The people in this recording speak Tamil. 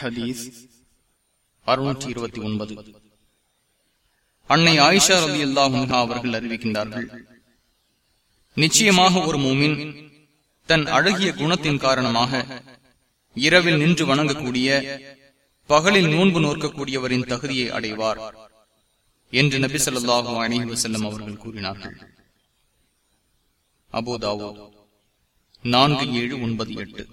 ஹதீஸ் அறுநூற்றி இருபத்தி ஒன்பது. அன்னை ஆயிஷா ரவி அல்லாஹா அவர்கள் அறிவிக்கின்றார்கள் நிச்சயமாக ஒரு மூமின் தன் அழகிய குணத்தின் காரணமாக இரவில் நின்று வணங்கக்கூடிய பகலில் நோன்பு நோக்கக்கூடியவரின் தகுதியை அடைவார் என்று நபி சொல்லாஹு அணி வசல்லம் அவர்கள் கூறினார்கள். அபோதாவோ நான்கு ஏழு ஒன்பது எட்டு.